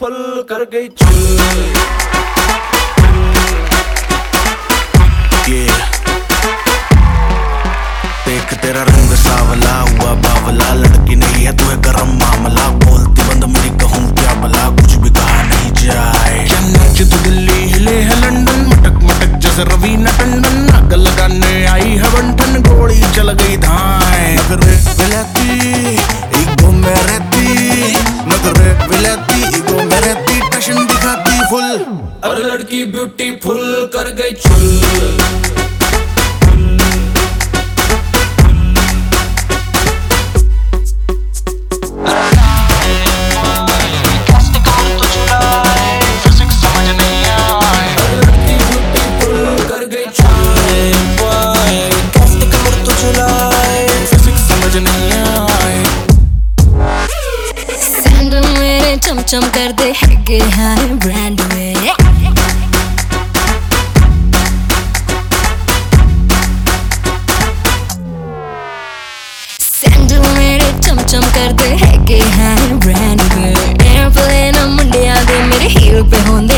Beautiful कर गई. देख तेरा रंग सावला हुआ, बावला। लड़की नहीं है, तू गरम मामला। बोलती बंद मेरी कहूँ क्या भला? कुछ भी कहा नहीं जाए। तू दिल्ली, हिले है लंदन। मटक मटक जैसे रवीना दिखाती फुल और लड़की ब्यूटीफुल कर गई चुल। चमचम कर दे गे हाँ ब्रांड में। चमचम कर दे, हैगे हाय ब्रांड में। एयरप्लेन मुंडिया दे, मेरे हील पे होंदे।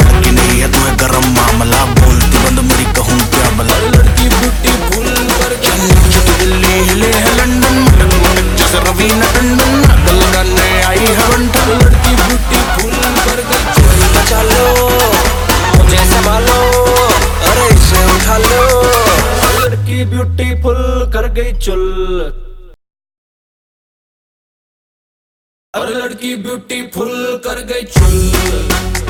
ब्यूटीफुल कर गई चुल और लड़की ब्यूटीफुल कर गई चुल